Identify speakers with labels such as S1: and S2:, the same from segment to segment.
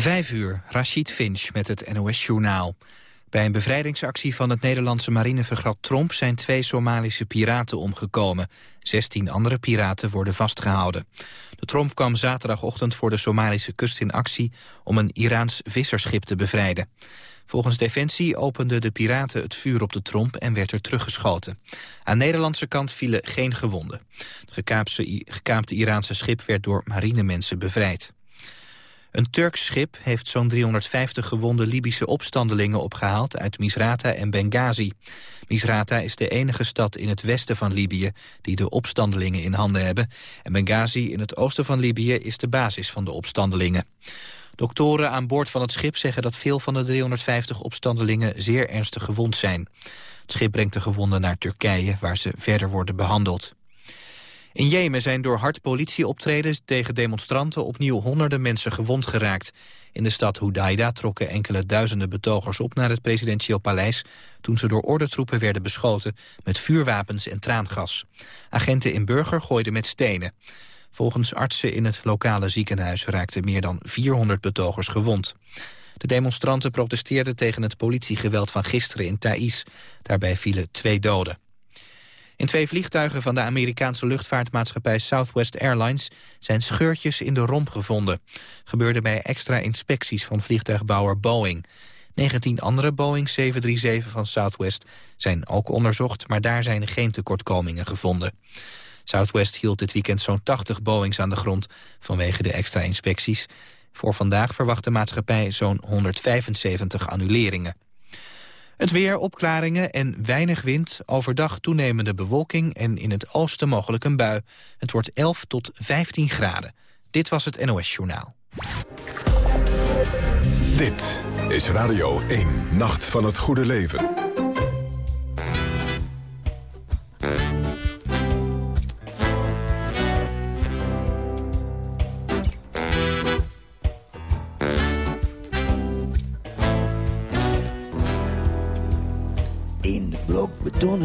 S1: Vijf uur, Rashid Finch met het NOS-journaal. Bij een bevrijdingsactie van het Nederlandse marinefregat Tromp... zijn twee Somalische piraten omgekomen. Zestien andere piraten worden vastgehouden. De Tromp kwam zaterdagochtend voor de Somalische kust in actie... om een Iraans visserschip te bevrijden. Volgens Defensie openden de piraten het vuur op de Tromp... en werd er teruggeschoten. Aan de Nederlandse kant vielen geen gewonden. Het gekaapte Iraanse schip werd door marinemensen bevrijd. Een Turks schip heeft zo'n 350 gewonde Libische opstandelingen opgehaald uit Misrata en Benghazi. Misrata is de enige stad in het westen van Libië die de opstandelingen in handen hebben. En Benghazi in het oosten van Libië is de basis van de opstandelingen. Doktoren aan boord van het schip zeggen dat veel van de 350 opstandelingen zeer ernstig gewond zijn. Het schip brengt de gewonden naar Turkije waar ze verder worden behandeld. In Jemen zijn door hard politieoptredens tegen demonstranten opnieuw honderden mensen gewond geraakt. In de stad Hudaida trokken enkele duizenden betogers op naar het presidentieel paleis toen ze door ordentroepen werden beschoten met vuurwapens en traangas. Agenten in Burger gooiden met stenen. Volgens artsen in het lokale ziekenhuis raakten meer dan 400 betogers gewond. De demonstranten protesteerden tegen het politiegeweld van gisteren in Thais. Daarbij vielen twee doden. In twee vliegtuigen van de Amerikaanse luchtvaartmaatschappij Southwest Airlines zijn scheurtjes in de romp gevonden. Gebeurde bij extra inspecties van vliegtuigbouwer Boeing. 19 andere Boeing 737 van Southwest zijn ook onderzocht, maar daar zijn geen tekortkomingen gevonden. Southwest hield dit weekend zo'n 80 Boeings aan de grond vanwege de extra inspecties. Voor vandaag verwacht de maatschappij zo'n 175 annuleringen. Het weer, opklaringen en weinig wind. Overdag toenemende bewolking en in het oosten mogelijk een bui. Het wordt 11 tot 15 graden. Dit was het NOS Journaal.
S2: Dit is Radio 1, Nacht van het Goede Leven.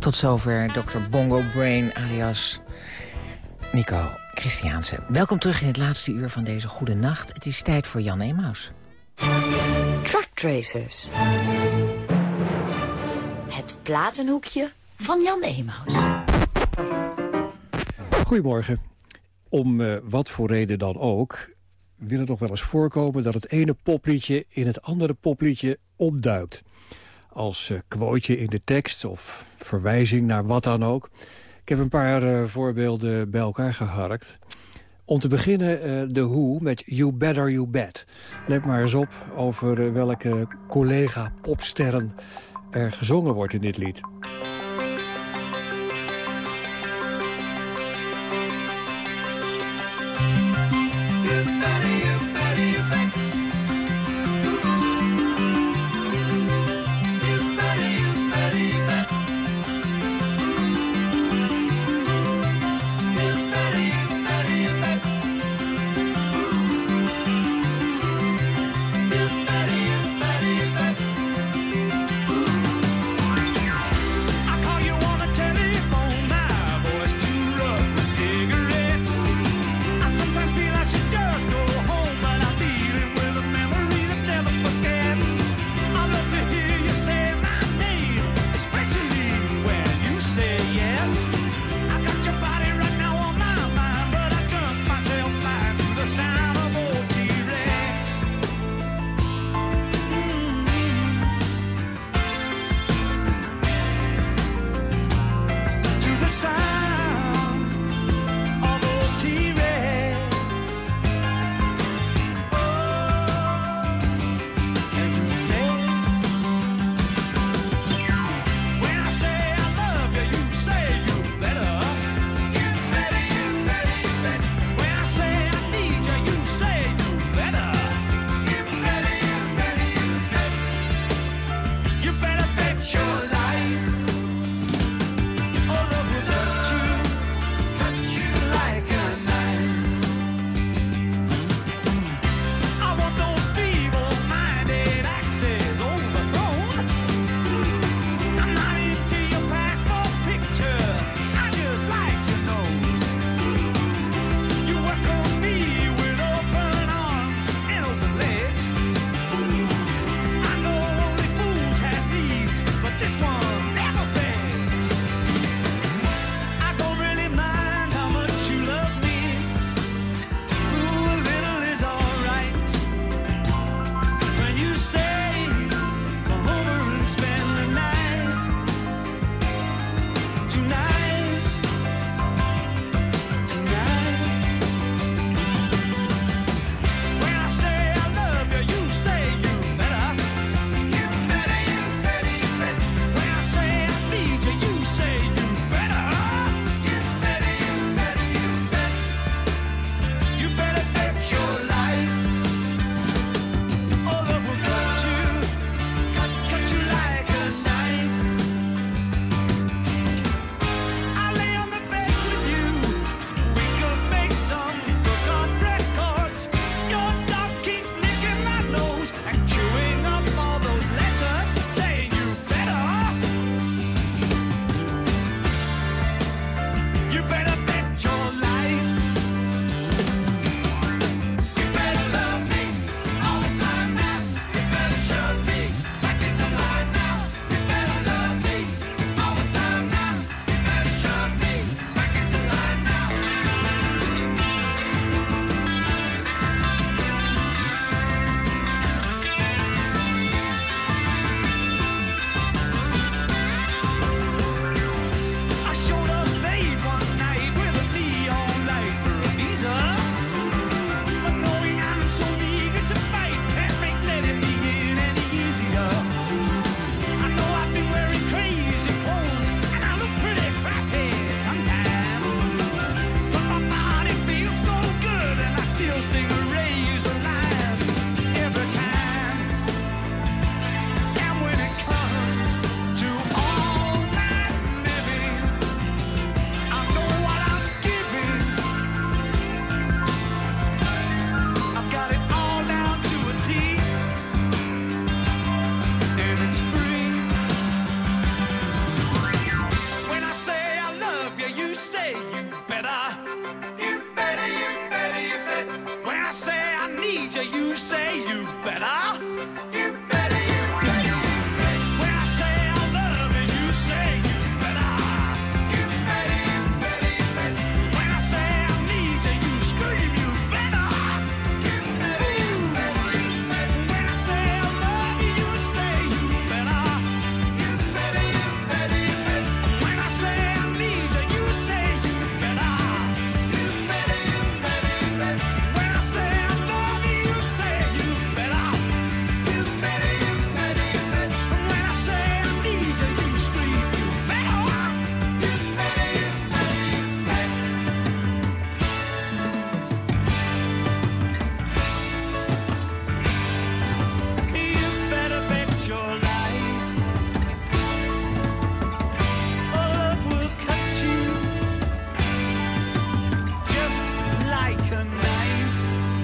S3: Tot zover Dr. Bongo Brain alias Nico Christiaanse. Welkom terug in het laatste uur van deze goede nacht. Het is tijd voor Jan Emaus.
S4: Track Tracers. Het platenhoekje van Jan Emaus.
S5: Goedemorgen. Om uh, wat voor reden dan ook wil het nog wel eens voorkomen... dat het ene popliedje in het andere popliedje opduikt als uh, quoteje in de tekst of verwijzing naar wat dan ook. Ik heb een paar uh, voorbeelden bij elkaar geharkt. Om te beginnen uh, de Who met You Better You Bet. Let maar eens op over welke collega-popsterren er gezongen wordt in dit lied.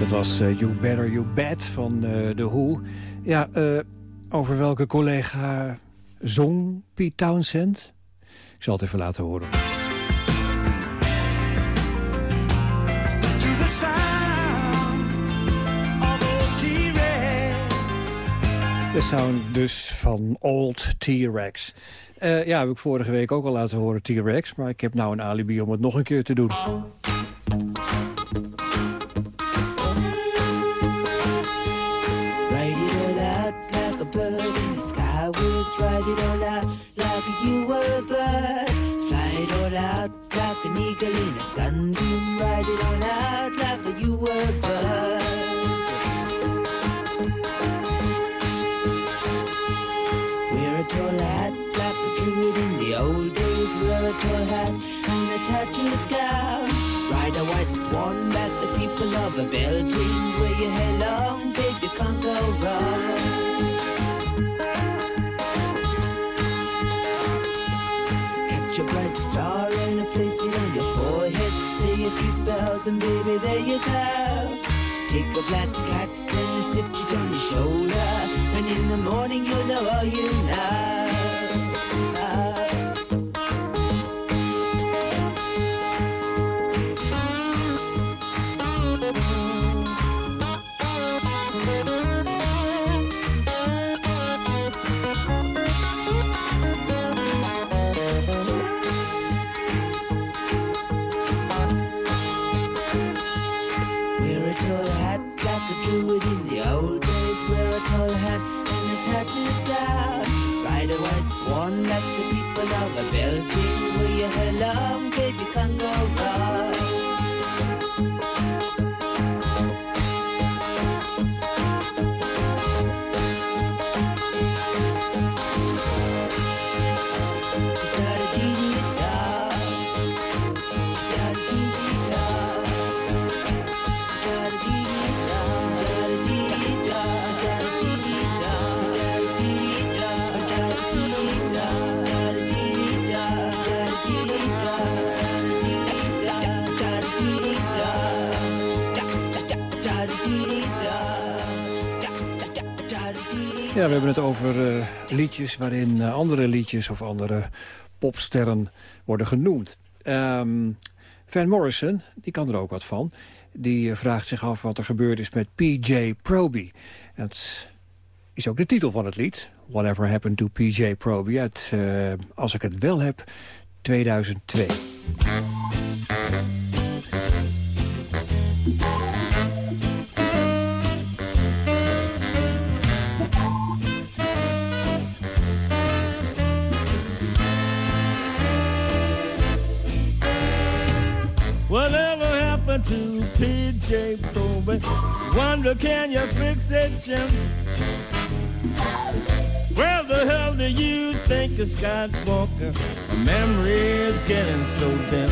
S6: Was uh, You Better You Bet van uh, The Who. Ja, uh, over welke collega zong Pete Townsend? Ik zal het even laten horen. De sound dus van Old T-Rex. Uh, ja, heb ik vorige week ook al laten horen T-Rex... maar ik heb nou een alibi om het nog een keer te doen. It all out like you were a bird. Fly it all out like an eagle in a sunbeam. Ride it all out like you were a bird. Wear a tall hat like a druid in the old days. Wear a tall hat and a tattooed gown. Ride a white swan like the people of a Belgium. Wear your hair long, baby, can't go wrong. A few spells and baby, there you go. Take a black cat and sit it on your shoulder. And in the morning you'll know all you know. tall hat, like a druid in the old days. Wear a tall hat and a tattered gown. Ride a white swan like the people of a belting. Were you along? We hebben het over uh, liedjes waarin uh, andere liedjes of andere popsterren worden genoemd. Um, Van Morrison, die kan er ook wat van. Die uh, vraagt zich af wat er gebeurd is met PJ Proby. Dat is ook de titel van het lied. Whatever Happened to PJ Proby. Uit, als ik het wel heb, 2002. To PJ Proby. Wonder can you fix it, Jim? Where the hell do you think is Scott Walker? My memory is getting so dim.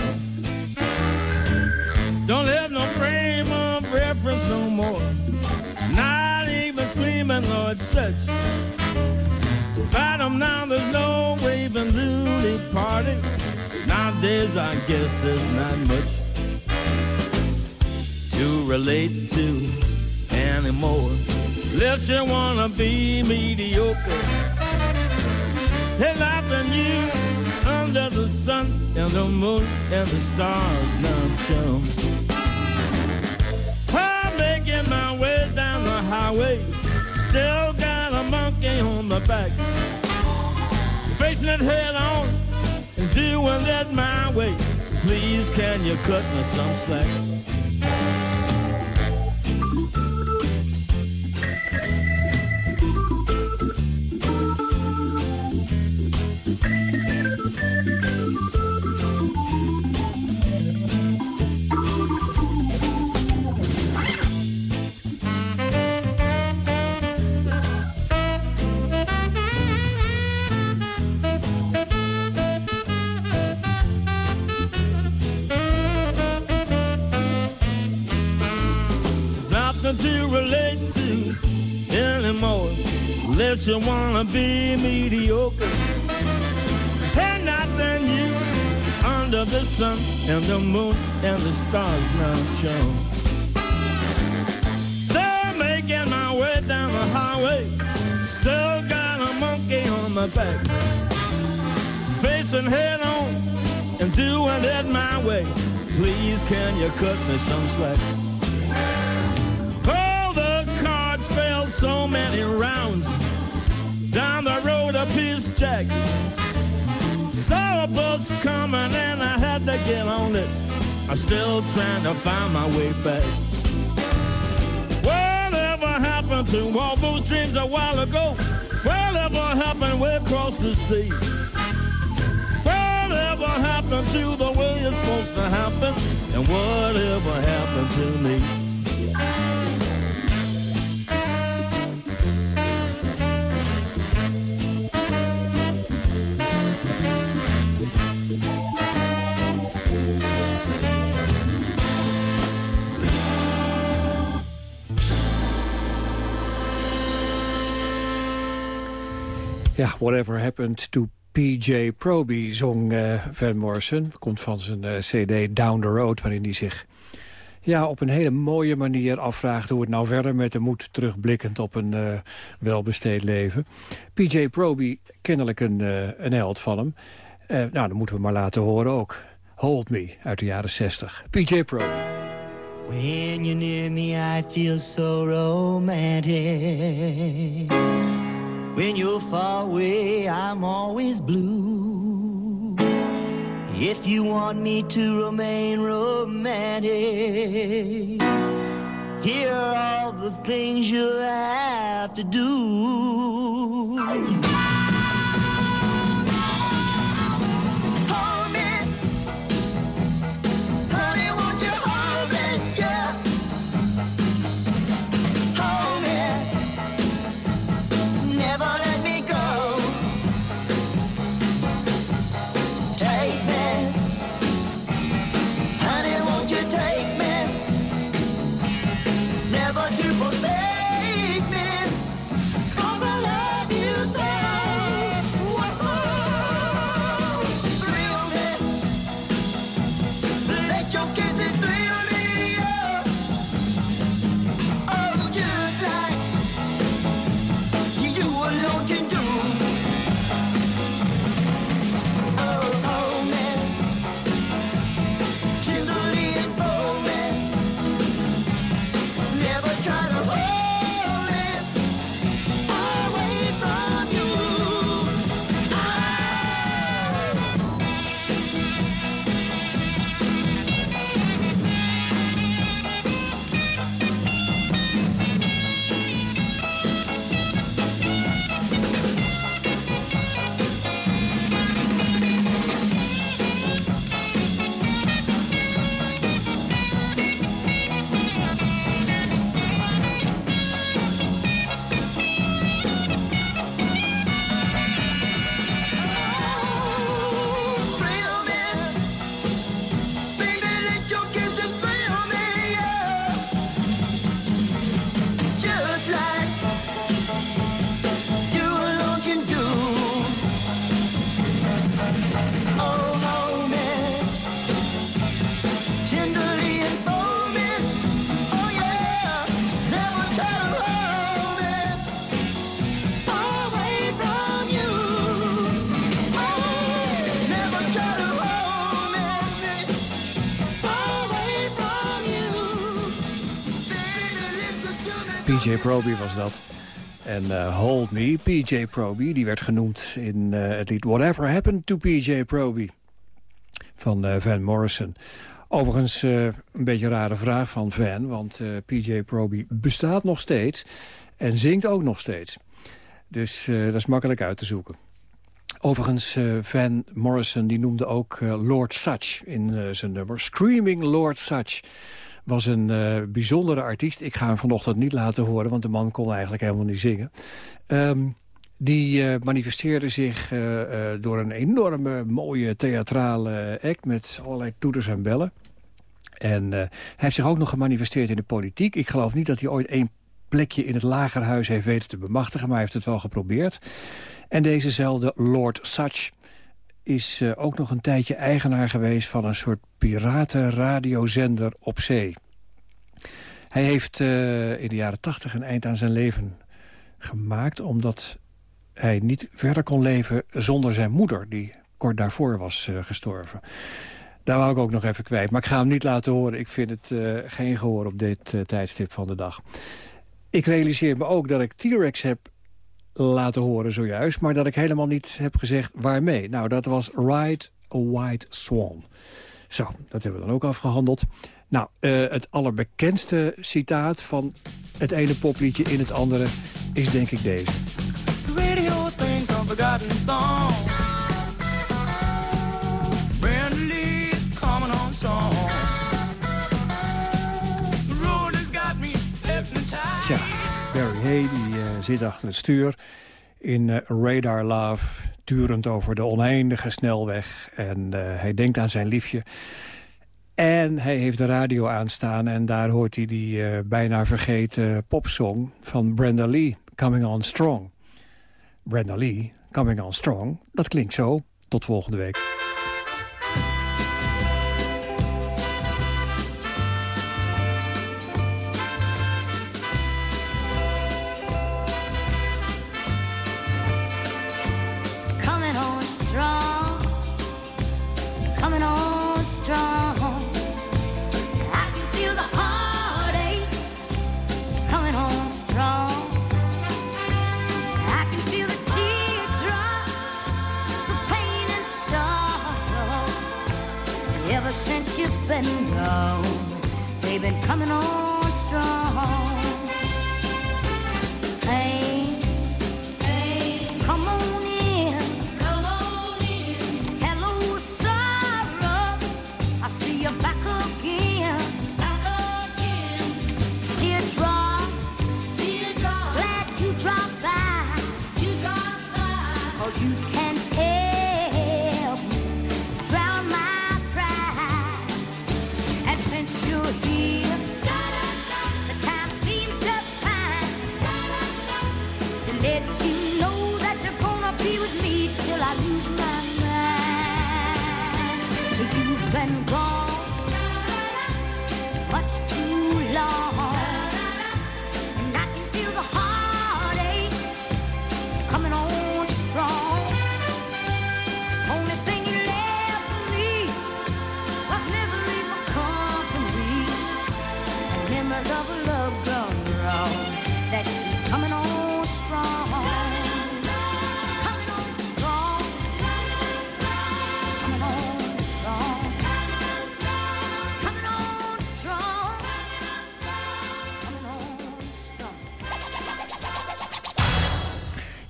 S6: Don't have no frame of reference no more. Not even screaming, Lord, such. Fight them now, there's no raving Lily party. Nowadays, I guess there's not much to relate to anymore. Unless you wanna be mediocre. There's nothing new under the sun and the moon and the stars, now chum. I'm making my way down the
S7: highway. Still got a monkey on my back. Facing it head on and doing it my way. Please, can you cut me some slack? Unless you wanna be mediocre. And nothing new under the sun and the moon and the stars now show. Still making my way down the highway. Still got a monkey on my back. Facing head on and doing it my way. Please, can you cut me some slack? Jack. Saw a bus coming and I had to get on it. I'm still trying to find my way back. Whatever happened to all those dreams a while ago? Whatever happened way across the sea? Whatever happened to the way it's supposed to happen? And whatever happened to me?
S5: Ja, Whatever Happened to P.J. Proby zong uh, Van Morrison. Komt van zijn uh, cd Down the Road, waarin hij zich ja, op een hele mooie manier afvraagt... hoe het nou verder met de moed terugblikkend op een uh, welbesteed leven. P.J. Proby, kennelijk een, een held van hem. nou, dat moeten we maar laten horen ook. Hold Me, uit de jaren 60. P.J. Proby.
S8: When you're near me, I feel so romantic. When you're far away, I'm always blue. If you want me to remain romantic, here are all the things you'll have to do.
S5: PJ Proby was dat. En uh, Hold Me, PJ Proby, die werd genoemd in uh, het lied Whatever Happened to PJ Proby van uh, Van Morrison. Overigens een beetje een rare vraag van Van, want PJ Proby bestaat nog steeds en zingt ook nog steeds. Dus dat is makkelijk uit te zoeken. Overigens, Van Morrison die noemde ook Lord Such in zijn nummer. Screaming Lord Such was een uh, bijzondere artiest. Ik ga hem vanochtend niet laten horen, want de man kon eigenlijk helemaal niet zingen. Um, die uh, manifesteerde zich uh, door een enorme mooie theatrale act... met allerlei toeters en bellen. En hij heeft zich ook nog gemanifesteerd in de politiek. Ik geloof niet dat hij ooit één plekje in het lagerhuis heeft weten te bemachtigen... maar hij heeft het wel geprobeerd. En dezezelfde Lord Such is uh, ook nog een tijdje eigenaar geweest... van een soort piratenradiozender op zee. Hij heeft uh, in de jaren tachtig een eind aan zijn leven gemaakt... omdat hij niet verder kon leven zonder zijn moeder... die kort daarvoor was uh, gestorven. Daar wou ik ook nog even kwijt. Maar ik ga hem niet laten horen. Ik vind het geen gehoor op dit tijdstip van de dag. Ik realiseer me ook dat ik T-Rex heb laten horen zojuist... maar dat ik helemaal niet heb gezegd waarmee. Nou, dat was Ride a White Swan. Zo, dat hebben we dan ook afgehandeld. Nou, uh, het allerbekendste citaat van het ene popliedje in het andere is denk ik deze. The radio forgotten song. Brand leaves coming on strong. The road has got me hypnotized. Tja, Barry Hay die zit achter het stuur in uh, Radar Love, turend over de oneindige snelweg. En uh, hij denkt aan zijn liefje. En hij heeft de radio aanstaan en daar hoort hij die uh, bijna vergeten popsong van Brenda Lee, Coming On Strong. Brenda Lee, Coming On Strong, dat klinkt zo. Tot volgende week.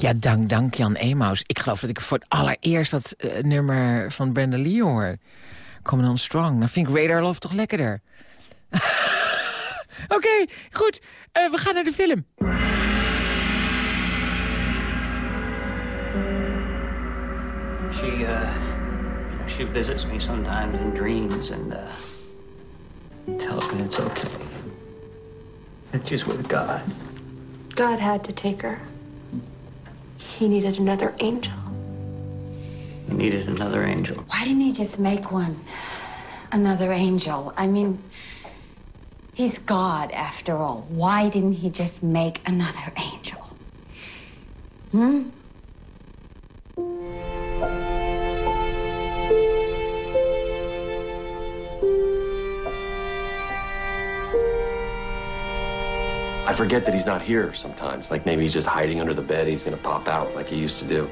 S5: Ja, dank, dank Jan Emaus. Ik geloof dat ik voor het allereerst dat uh, nummer van Brenda Lee hoor. Coming on Strong. Dan vind ik Radar Love toch lekkerder. Oké, okay, goed. Uh, we gaan naar de film.
S9: She, uh, she visits me sometimes in dreams and uh, tells me it's okay. That she's with God.
S10: God had to take her. He needed another angel.
S9: He needed another angel.
S11: Why didn't he just make one? Another angel. I mean, he's God after all. Why didn't he just make another angel? Hmm?
S12: I forget that he's not here sometimes. Like maybe he's just hiding under the bed. He's gonna pop out like he used to do.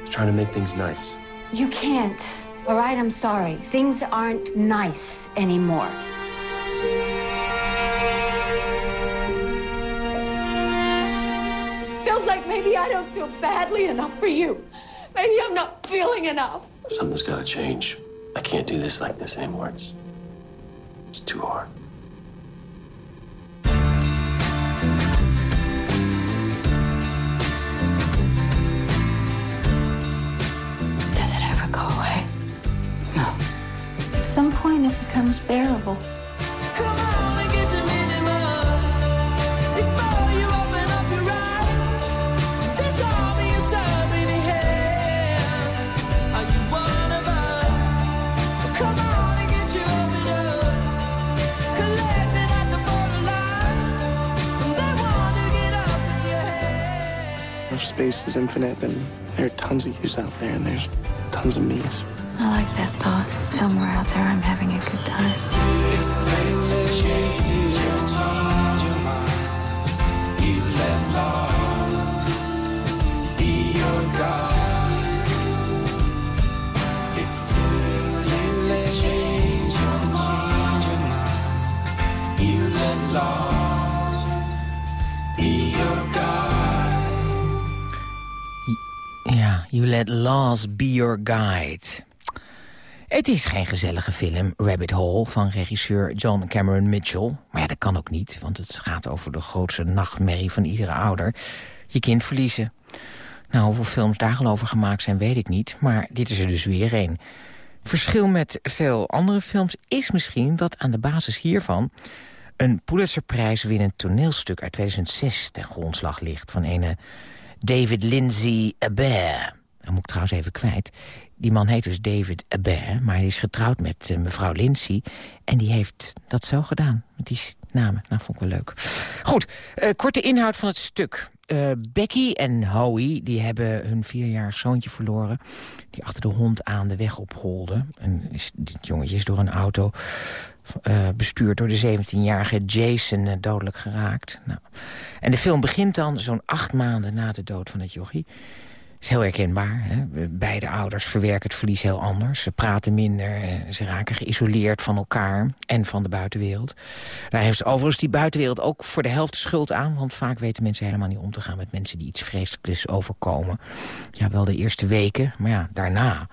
S12: He's trying to make things nice.
S11: You can't. All right, I'm sorry. Things aren't nice anymore. Feels like maybe I don't feel badly enough for you. Maybe I'm not feeling enough.
S12: Something's gotta change. I can't do this like this anymore. It's it's too hard.
S11: Does it ever go away? No. At some point, it becomes bearable.
S13: Is infinite, then there are tons of yous out there, and there's tons of me's.
S11: I like that thought. Somewhere out there, I'm having a good time.
S3: You Let Laws Be Your Guide. Het is geen gezellige film, Rabbit Hole, van regisseur John Cameron Mitchell. Maar ja, dat kan ook niet, want het gaat over de grootste nachtmerrie van iedere ouder. Je kind verliezen. Nou, hoeveel films daar al over gemaakt zijn, weet ik niet. Maar dit is er dus weer een. Verschil met veel andere films is misschien dat aan de basis hiervan... een Pulitzerprijs winnend toneelstuk uit 2006 ten grondslag ligt... van ene David Lindsay Abair. Dat moet ik trouwens even kwijt. Die man heet dus David Abair, maar hij is getrouwd met uh, mevrouw Lindsay. En die heeft dat zo gedaan, met die namen. Nou, vond ik wel leuk. Goed, uh, korte inhoud van het stuk. Uh, Becky en Howie die hebben hun vierjarig zoontje verloren... die achter de hond aan de weg opholde. En is, dit jongetje is door een auto bestuurd door de 17-jarige Jason dodelijk geraakt. Nou. En de film begint dan zo'n acht maanden na de dood van het jochie. Is heel herkenbaar. Hè? Beide ouders verwerken het verlies heel anders. Ze praten minder, uh, ze raken geïsoleerd van elkaar en van de buitenwereld. Daar heeft overigens die buitenwereld ook voor de helft schuld aan... want vaak weten mensen helemaal niet om te gaan met mensen die iets vreselijks overkomen. Ja, wel de eerste weken, maar ja, daarna...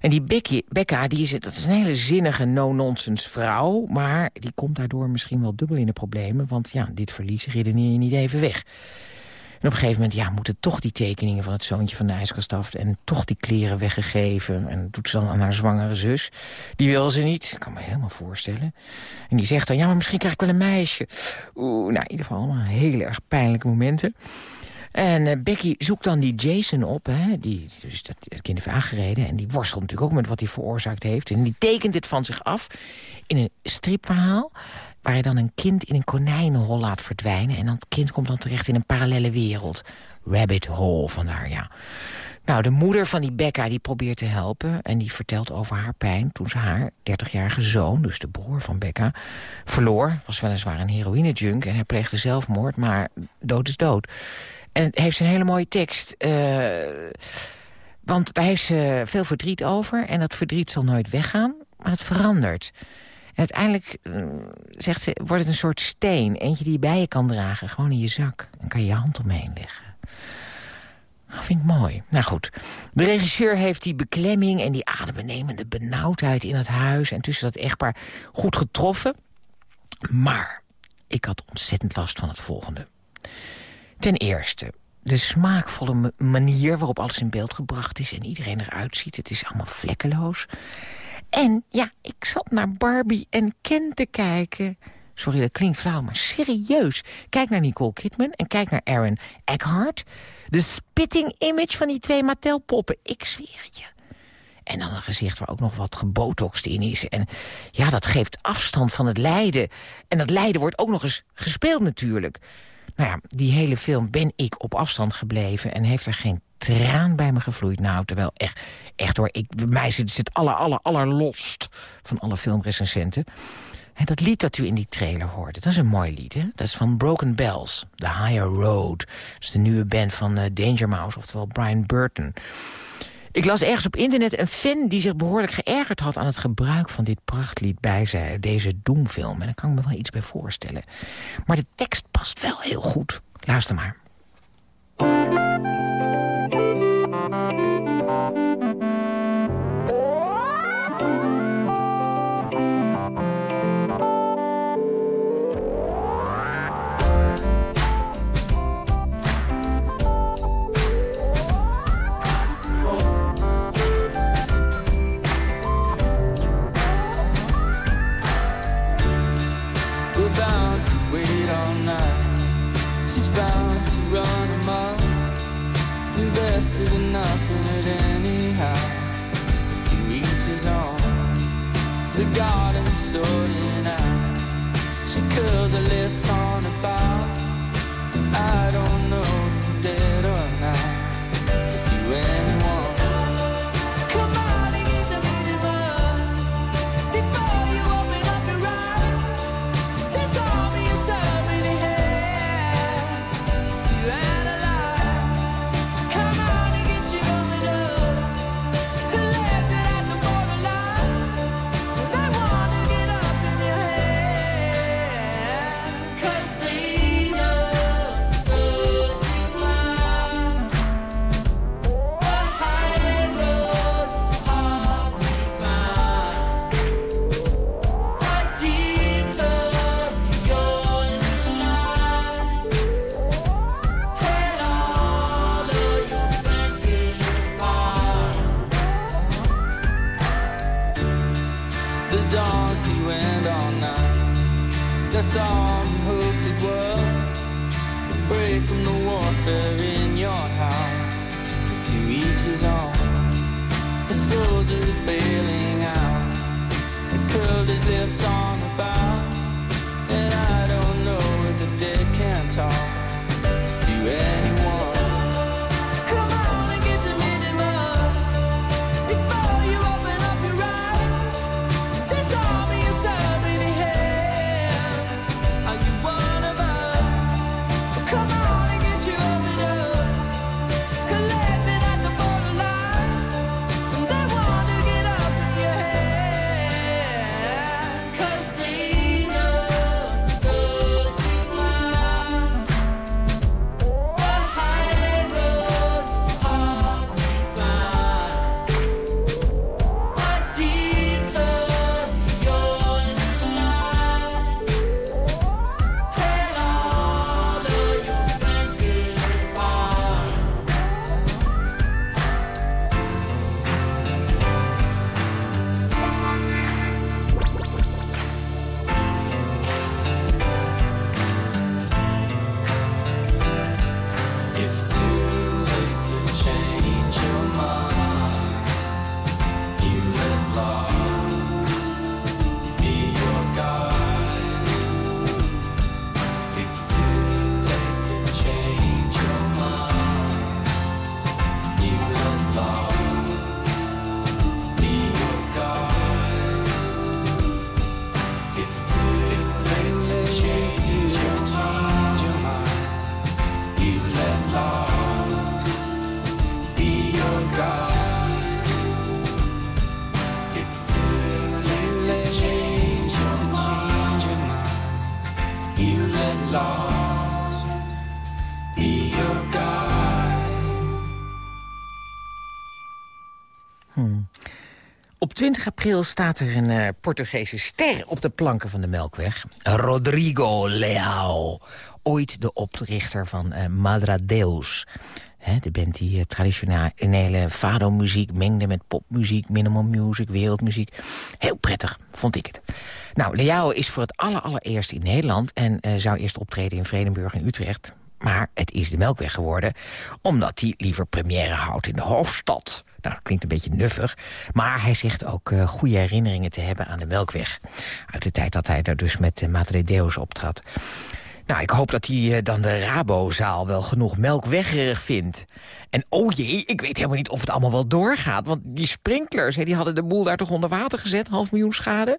S3: En die Becky, Becca, die is, dat is een hele zinnige no-nonsense vrouw... maar die komt daardoor misschien wel dubbel in de problemen... want ja, dit verlies redeneer je niet even weg. Op een gegeven moment ja, moeten toch die tekeningen van het zoontje van de ijskast af... en toch die kleren weggegeven. En doet ze dan aan haar zwangere zus. Die wil ze niet, ik kan me helemaal voorstellen. En die zegt dan, ja, maar misschien krijg ik wel een meisje. Oeh, nou, in ieder geval allemaal heel erg pijnlijke momenten. En uh, Becky zoekt dan die Jason op, hè, die dus dat, het kind heeft aangereden... en die worstelt natuurlijk ook met wat hij veroorzaakt heeft. En die tekent het van zich af in een stripverhaal... waar hij dan een kind in een konijnenhol laat verdwijnen... en dan het kind komt dan terecht in een parallele wereld. Rabbit hole, vandaar, ja. Nou, de moeder van die Becca die probeert te helpen... en die vertelt over haar pijn toen ze haar 30-jarige zoon... dus de broer van Becca, verloor. Was weliswaar een heroïne-junk en hij pleegde zelfmoord... maar dood is dood. En het heeft een hele mooie tekst. Uh, want daar heeft ze veel verdriet over. En dat verdriet zal nooit weggaan, maar het verandert. Uiteindelijk, uh, zegt ze, wordt het een soort steen. Eentje die je bij je kan dragen, gewoon in je zak. En kan je je hand omheen leggen. Dat vind ik mooi. Nou goed, de regisseur heeft die beklemming en die adembenemende benauwdheid in het huis... en tussen dat echtpaar goed getroffen. Maar ik had ontzettend last van het volgende. Ten eerste, de smaakvolle manier waarop alles in beeld gebracht is... en iedereen eruit ziet, het is allemaal vlekkeloos. En ja, ik zat naar Barbie en Ken te kijken. Sorry, dat klinkt flauw, maar serieus. Kijk naar Nicole Kidman en kijk naar Aaron Eckhart. De spitting image van die twee Mattel-poppen, ik zweer het je. En dan een gezicht waar ook nog wat gebotoxed in is. En ja, dat geeft afstand van het lijden. En dat lijden wordt ook nog eens gespeeld natuurlijk... Nou ja, die hele film ben ik op afstand gebleven... en heeft er geen traan bij me gevloeid. Nou, terwijl echt, echt hoor, ik, bij mij zit het aller, aller, allerlost van alle filmrecensenten. En dat lied dat u in die trailer hoorde, dat is een mooi lied. Hè? Dat is van Broken Bells, The Higher Road. Dat is de nieuwe band van uh, Danger Mouse, oftewel Brian Burton. Ik las ergens op internet een fan die zich behoorlijk geërgerd had... aan het gebruik van dit prachtlied bij deze doemfilm. En daar kan ik me wel iets bij voorstellen. Maar de tekst past wel heel goed. Luister maar.
S14: Thank you.
S3: 20 april staat er een eh, Portugese ster op de planken van de Melkweg. Rodrigo Leao. Ooit de oprichter van eh Madra Deus. Hè, de band die eh, traditionele fado-muziek mengde met popmuziek, minimal music, wereldmuziek. Heel prettig, vond ik het. Nou, Leao is voor het aller, allereerst in Nederland... en zou eerst optreden in Vredenburg en Utrecht. Maar het is de Melkweg geworden, omdat hij liever première houdt in de hoofdstad. Nou, dat klinkt een beetje nuffig. Maar hij zegt ook eh, goede herinneringen te hebben aan de Melkweg. Uit de tijd dat hij daar dus met uh, Madre Deus optrad. Nou, ik hoop dat hij eh, dan de Rabozaal wel genoeg melk weggerig vindt. En oh jee, ik weet helemaal niet of het allemaal wel doorgaat. Want die sprinklers, hè, die hadden de boel daar toch onder water gezet? Half miljoen schade?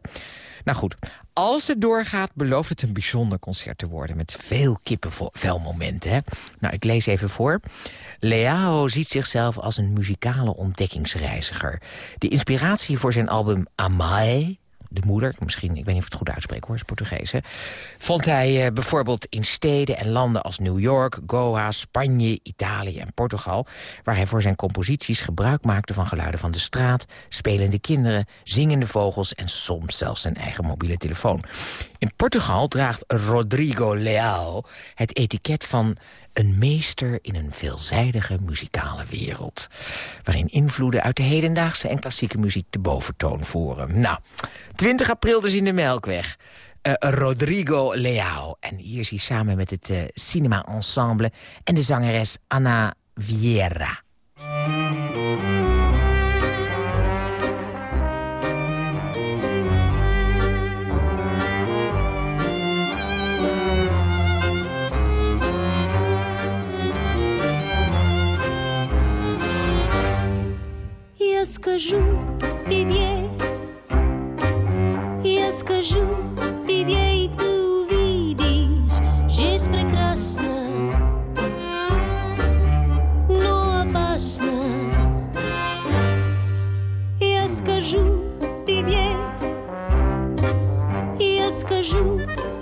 S3: Nou goed, als het doorgaat, belooft het een bijzonder concert te worden... met veel kippenvelmomenten. Nou, ik lees even voor. Leao ziet zichzelf als een muzikale ontdekkingsreiziger. De inspiratie voor zijn album Amai de moeder, misschien, ik weet niet of ik het goed uitspreek hoor, is Portugees, hè, vond hij uh, bijvoorbeeld in steden en landen als New York, Goa, Spanje, Italië en Portugal, waar hij voor zijn composities gebruik maakte van geluiden van de straat, spelende kinderen, zingende vogels en soms zelfs zijn eigen mobiele telefoon. In Portugal draagt Rodrigo Leal het etiket van een meester in een veelzijdige muzikale wereld. Waarin invloeden uit de hedendaagse en klassieke muziek de boventoon voeren. Nou, 20 april dus in de Melkweg. Uh, Rodrigo Leao. En hier is hij samen met het uh, Cinema Ensemble en de zangeres Anna Vieira.
S15: Скажу тебе, я скажу тебе, и ты увидишь, жизнь прекрасна, но опасна. Я скажу тебе, я скажу тебе,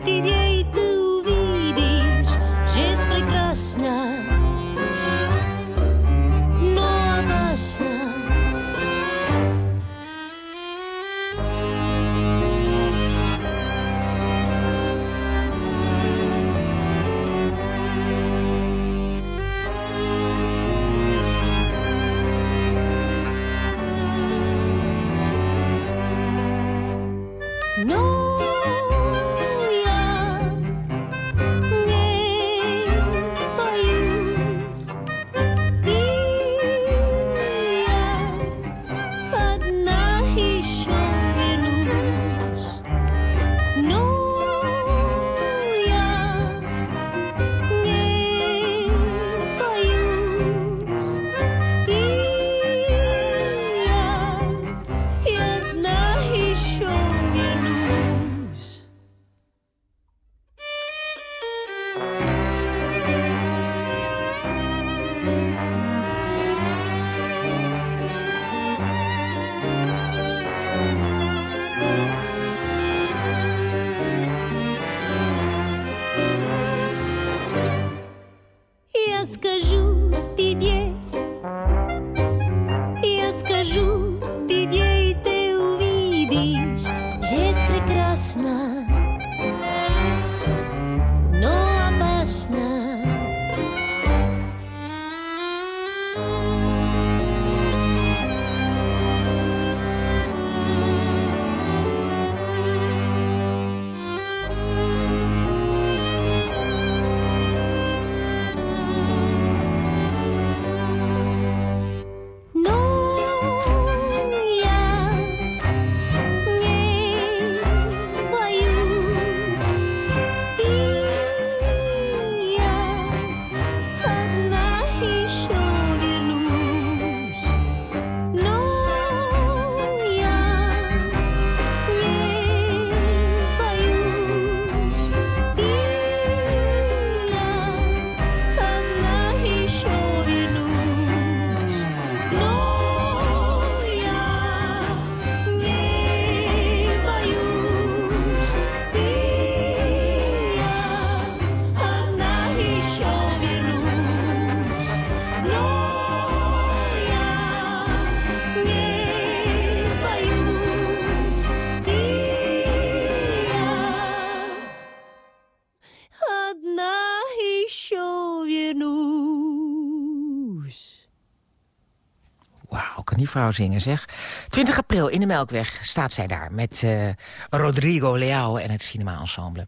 S3: vrouw zingen, zeg. 20 april in de Melkweg staat zij daar... met uh, Rodrigo Leao en het Cinema Ensemble.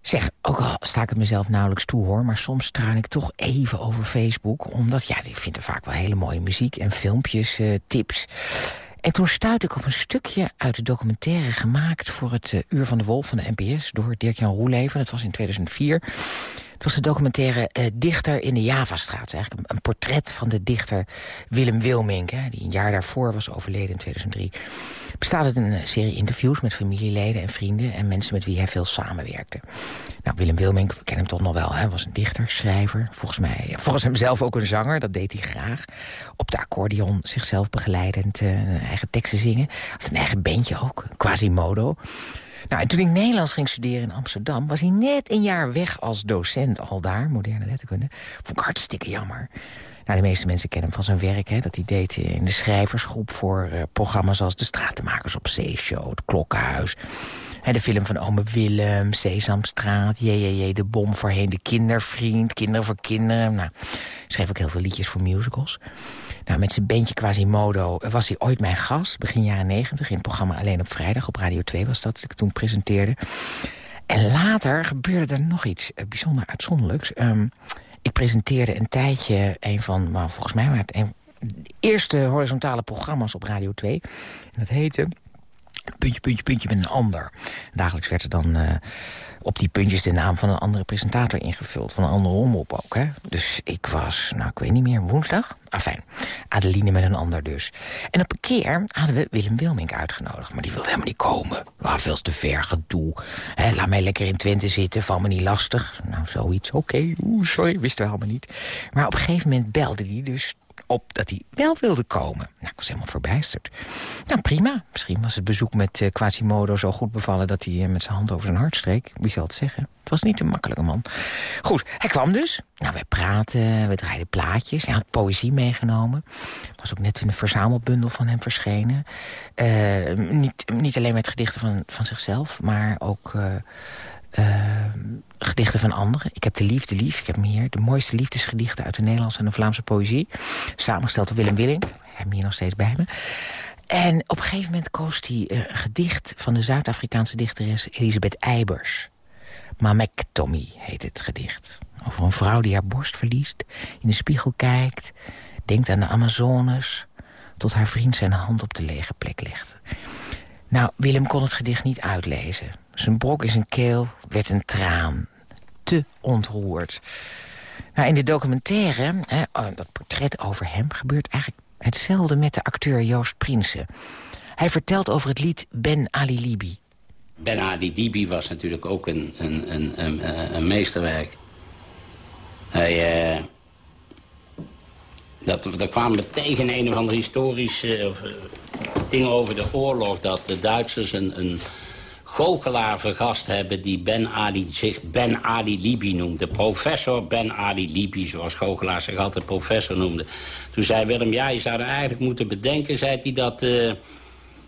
S3: Zeg, ook al sta ik het mezelf nauwelijks toe, hoor... maar soms struin ik toch even over Facebook... omdat, ja, ik vind er vaak wel hele mooie muziek en filmpjes, uh, tips... En toen stuitte ik op een stukje uit de documentaire gemaakt... voor het uh, Uur van de Wolf van de NPS door Dirk-Jan Roeleven. Dat was in 2004. Het was de documentaire uh, Dichter in de Javastraat. Eigenlijk een, portret van de dichter Willem Wilmink... Hè, die een jaar daarvoor was overleden in 2003. Bestaat uit een serie interviews met familieleden en vrienden... en mensen met wie hij veel samenwerkte. Nou, Willem Wilmink, we kennen hem toch nog wel. Hij was een dichter, schrijver. Volgens mij, volgens hem zelf ook een zanger. Dat deed hij graag. Op de accordeon zichzelf begeleidend uh, eigen teksten zingen. Had een eigen bandje ook, Quasimodo. Nou, en toen ik Nederlands ging studeren in Amsterdam... was hij net een jaar weg als docent al daar, moderne letterkunde. Vond ik hartstikke jammer. Nou, de meeste mensen kennen hem van zijn werk. Hè, dat hij deed in de schrijversgroep voor uh, programma's als De Stratenmakers op Zeeshow, Het Klokkenhuis. Hè, de film van Ome Willem, Sesamstraat, JJJ de Bom voorheen, De Kindervriend, Kinderen voor Kinderen. Nou, schreef ook heel veel liedjes voor musicals. Nou, met zijn bandje Quasimodo was hij ooit mijn gast, begin jaren negentig... in het programma Alleen op Vrijdag, op Radio 2 was dat, dat ik toen presenteerde. En later gebeurde er nog iets uh, bijzonder uitzonderlijks. Um, ik presenteerde een tijdje een van, nou, volgens mij... Maar een, de eerste horizontale programma's op Radio 2. En dat heette puntje, puntje, puntje met een ander. Dagelijks werd er dan uh, op die puntjes de naam van een andere presentator ingevuld. Van een andere omroep ook, hè. Dus ik was, nou, ik weet niet meer, woensdag? Afijn, Adeline met een ander dus. En op een keer hadden we Willem Wilmink uitgenodigd. Maar die wilde helemaal niet komen. Waar veel te ver gedoe. Laat mij lekker in Twente zitten, val me niet lastig. Nou, zoiets, oké, okay. sorry, wisten we helemaal niet. Maar op een gegeven moment belde hij dus op dat hij wel wilde komen. Nou, ik was helemaal verbijsterd. Nou, prima. Misschien was het bezoek met uh, Quasimodo zo goed bevallen... dat hij uh, met zijn hand over zijn hart streek. Wie zal het zeggen? Het was niet een makkelijke man. Goed, hij kwam dus. Nou, wij praten, we draaiden plaatjes. Hij had poëzie meegenomen. Er was ook net een verzamelbundel van hem verschenen. Uh, niet, niet alleen met gedichten van, van zichzelf, maar ook... gedichten van anderen. Ik heb de liefde lief. Ik heb hem hier. De mooiste liefdesgedichten uit de Nederlandse en de Vlaamse poëzie. Samengesteld door Willem Willing. Ik heb hem hier nog steeds bij me. En op een gegeven moment koos hij uh, een gedicht van de Zuid-Afrikaanse dichteres Elisabeth Eibers. Mamektomi heet het gedicht. Over een vrouw die haar borst verliest, in de spiegel kijkt... denkt aan de Amazones, tot haar vriend zijn hand op de lege plek legt. Nou, Willem kon het gedicht niet uitlezen. Zijn brok in zijn keel werd een traan. Te ontroerd. Nou, in de documentaire, hè, oh, dat portret over hem... gebeurt eigenlijk hetzelfde met de acteur Joost Prinsen. Hij vertelt over het lied Ben Ali Libi.
S16: Ben Ali Libi was natuurlijk ook een, een, een, een, een meesterwerk. Hij... Uh, dat, daar kwamen we tegen een of andere historische uh, dingen over de oorlog... dat de Duitsers een, een goochelaar vergast hebben... die Ben Ali, zich Ben Ali Libi noemde. Professor Ben Ali Libi, zoals goochelaars zich altijd professor noemde. Toen zei Willem, ja, je zou er eigenlijk moeten bedenken... zei hij dat uh,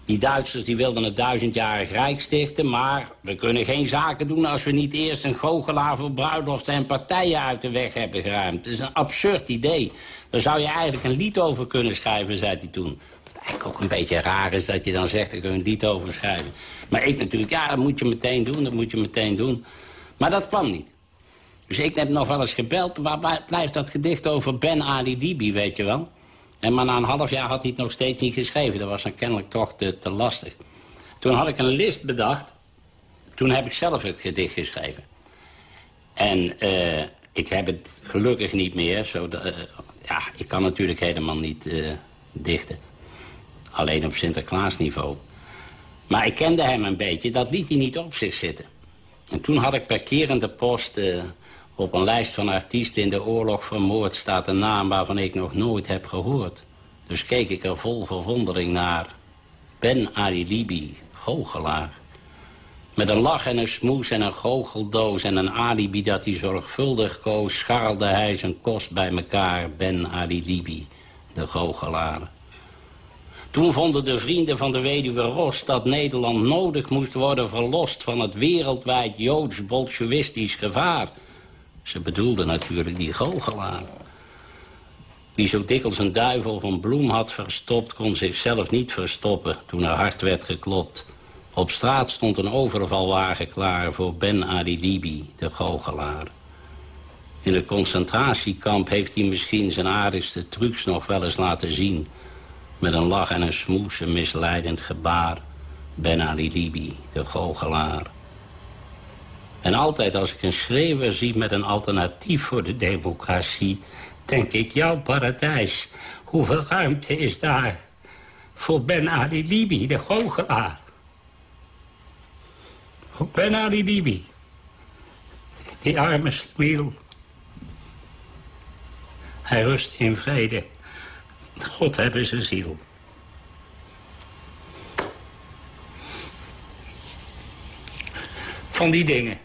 S16: die Duitsers die wilden het duizendjarig rijk stichten... maar we kunnen geen zaken doen als we niet eerst een goochelaar... voor en partijen uit de weg hebben geruimd. Het is een absurd idee. Daar zou je eigenlijk een lied over kunnen schrijven, zei hij toen eigenlijk ook een beetje raar is dat je dan zegt... ik kan een lied over schrijven. Maar ik natuurlijk, ja, dat moet je meteen doen, dat moet je meteen doen. Maar dat kwam niet. Dus ik heb nog wel eens gebeld, waar blijft dat gedicht over Ben Ali Libi, weet je wel? En maar na een half jaar had hij het nog steeds niet geschreven. Dat was dan kennelijk toch te, te lastig. Toen had ik een list bedacht. Toen heb ik zelf het gedicht geschreven. En uh, ik heb het gelukkig niet meer. Uh, ja, ik kan natuurlijk helemaal niet uh, dichten. Alleen op Sinterklaasniveau. Maar ik kende hem een beetje, dat liet hij niet op zich zitten. En toen had ik per kerende post... Uh, op een lijst van artiesten in de oorlog vermoord... staat een naam waarvan ik nog nooit heb gehoord. Dus keek ik er vol verwondering naar. Ben Ali Libi, goochelaar. Met een lach en een smoes en een goocheldoos en een alibi dat hij zorgvuldig koos... scharrelde hij zijn kost bij elkaar, Ben Ali Libi, de goochelaar. Toen vonden de vrienden van de weduwe Ros dat Nederland nodig moest worden verlost van het wereldwijd joods-bolsjewistisch gevaar. Ze bedoelden natuurlijk die goochelaar. Wie zo dikwijls een duivel van bloem had verstopt... kon zichzelf niet verstoppen toen er hard werd geklopt. Op straat stond een overvalwagen klaar voor Ben Ali Libi, de goochelaar. In het concentratiekamp heeft hij misschien zijn aardigste trucs nog wel eens laten zien... Met een lach en een smoes, een misleidend gebaar. Ben Ali Libi, de goochelaar. En altijd als ik een schreeuwer zie met een alternatief voor de democratie... denk ik, jouw paradijs, hoeveel ruimte is daar... voor Ben Ali Libi, de goochelaar. Voor Ben Ali Libi. Die arme smiel. Hij rust in vrede. God hebben zijn ziel. Van die dingen.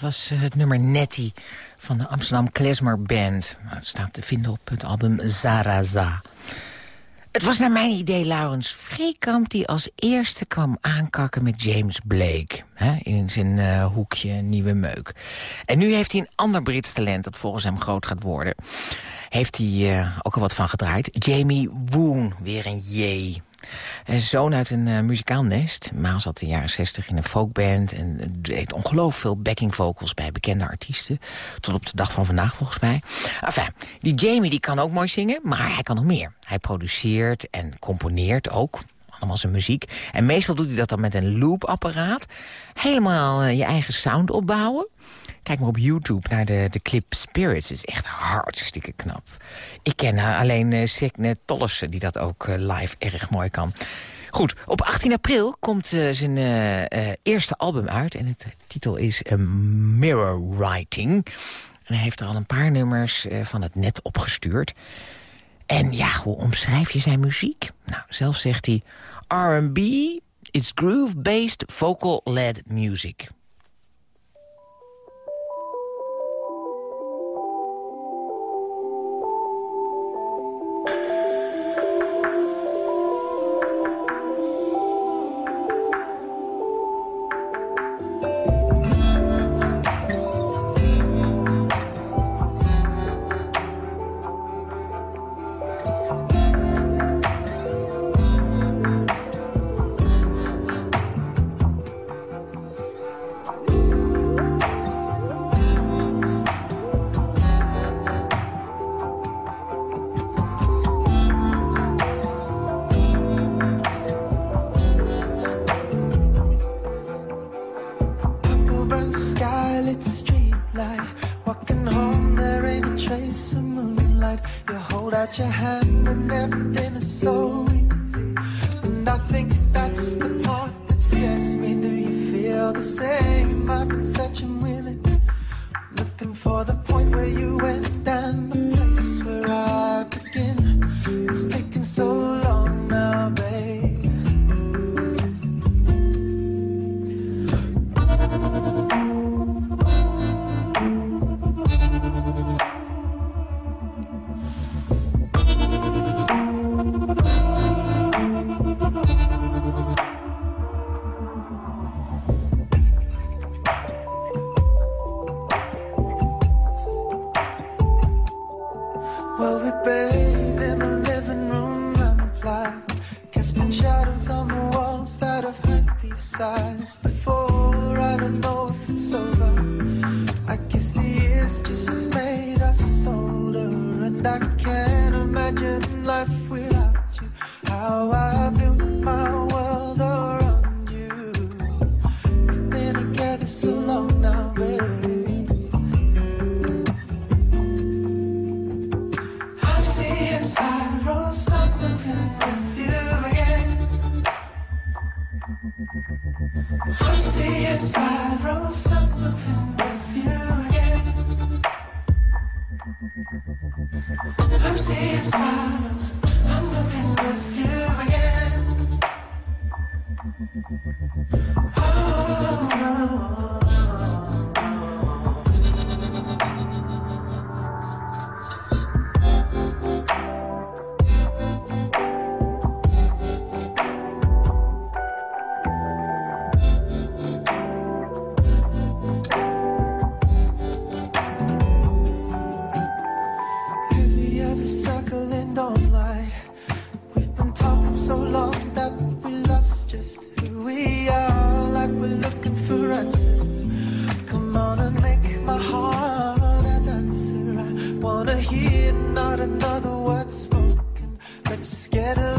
S3: Dat was eh, het nummer Nettie van de Amsterdam Klezmer Band. Nou, het staat te vinden op het album Zaraza. Het was naar mijn idee Laurens Vreekamp die als eerste kwam aankakken met James Blake. In zijn uh, hoekje Nieuwe Meuk. En nu heeft hij een ander Brits talent dat volgens hem groot gaat worden. Heeft hij uh, ook al wat van gedraaid. Jamie Woon, weer een J. Een zoon uit een uh, muzikaal nest. Maal zat in de jaren 60 in een folkband... en deed ongelooflijk veel backing vocals bij bekende artiesten. Tot op de dag van vandaag volgens mij. Enfin, die Jamie die kan ook mooi zingen, maar hij kan nog meer. Hij produceert en componeert ook allemaal zijn muziek. En meestal doet hij dat dan met een loopapparaat. Helemaal uh, je eigen sound opbouwen. Kijk maar op YouTube naar de, de clip Spirits. Het is echt hartstikke knap. Ik ken uh, alleen uh, Signe die dat ook live erg mooi kan. Goed, op 18 april komt zijn eerste album uit. En het titel is Mirror Writing. En hij heeft er al een paar nummers van het net opgestuurd. En ja, hoe omschrijf je zijn muziek? Nou, zelf zegt hij... R&B, it's groove-based, vocal-led music.
S17: better.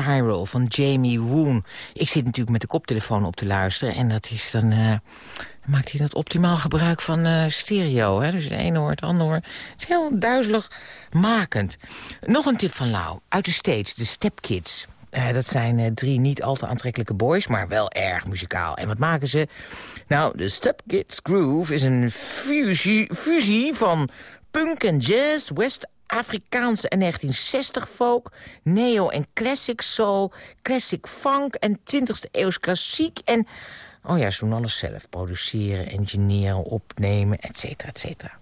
S3: Spiral van Jamie Woon. Ik zit natuurlijk met de koptelefoon op te luisteren. En dat is dan... Uh, maakt hij dat optimaal gebruik van uh, stereo. Hè? Dus de ene hoort, het andere hoort. Het is heel duizelig makend. Nog een tip van Lau. Uit de States, de Step Kids. Uh, dat zijn drie niet al te aantrekkelijke boys, maar wel erg muzikaal. En wat maken ze? Nou, de Step Kids Groove is een fusie, fusie van punk en jazz, West-Afrikaanse en 1960 folk, neo en classic soul, classic funk en 20e eeuws klassiek en... Oh ja, ze doen alles zelf. Produceren, engineeren, opnemen, et cetera, et cetera.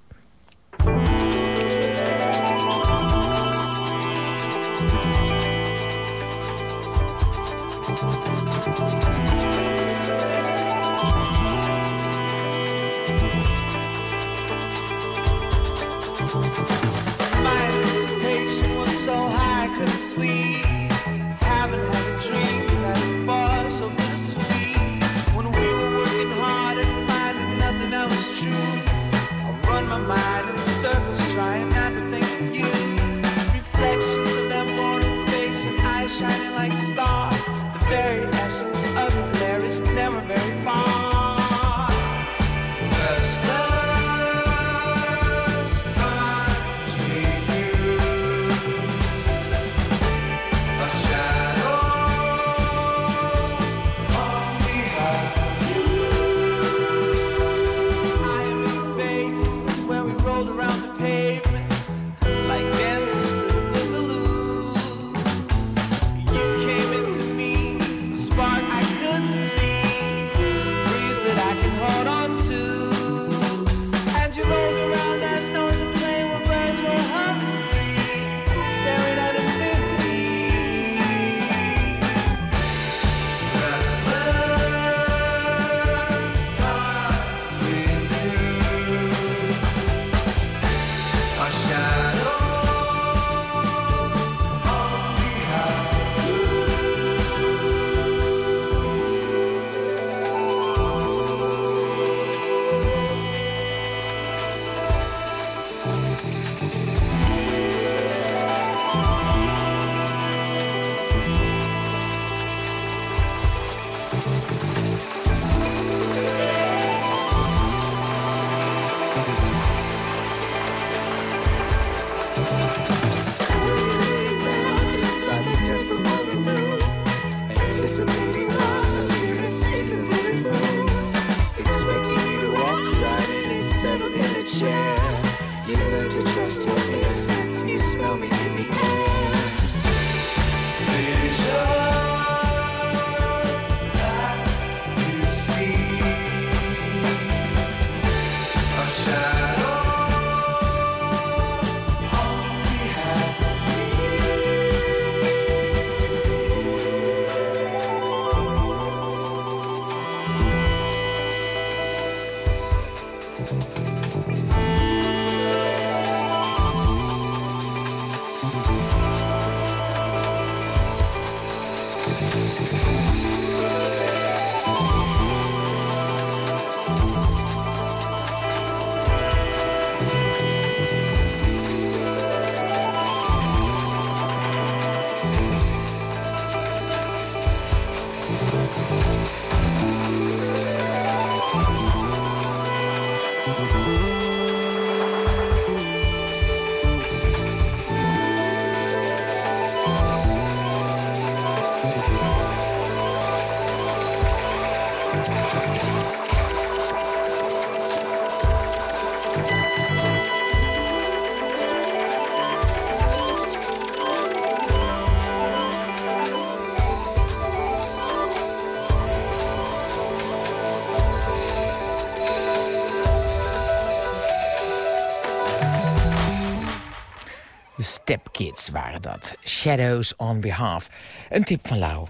S3: Waren dat. Shadows on Behalf. Een tip van Lau.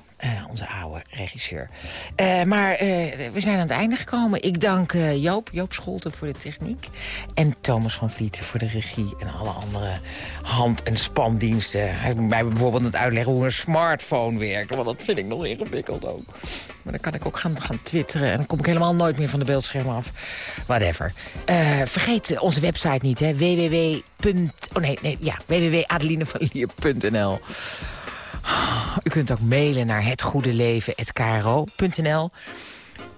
S3: Regisseur. Uh, maar uh, we zijn aan het einde gekomen. Ik dank Joop, Joop Scholten voor de techniek. En Thomas van Vliet voor de regie en alle andere hand- en spandiensten. Hij moet mij bijvoorbeeld het uitleggen hoe een smartphone werkt. Want dat vind ik nog ingewikkeld ook. Maar dan kan ik ook gaan, gaan twitteren. En dan kom ik helemaal nooit meer van de beeldscherm af. Whatever. vergeet onze website niet, hè. www. Oh nee, nee, ja, www.adelinevalier.nl U kunt ook mailen naar hetgoedeleven.kro.nl.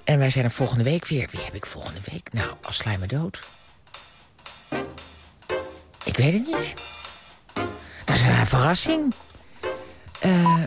S3: En wij zijn er volgende week weer. Wie heb ik volgende week? Nou, als slijm dood. Ik weet het niet. Dat is een verrassing. Eh...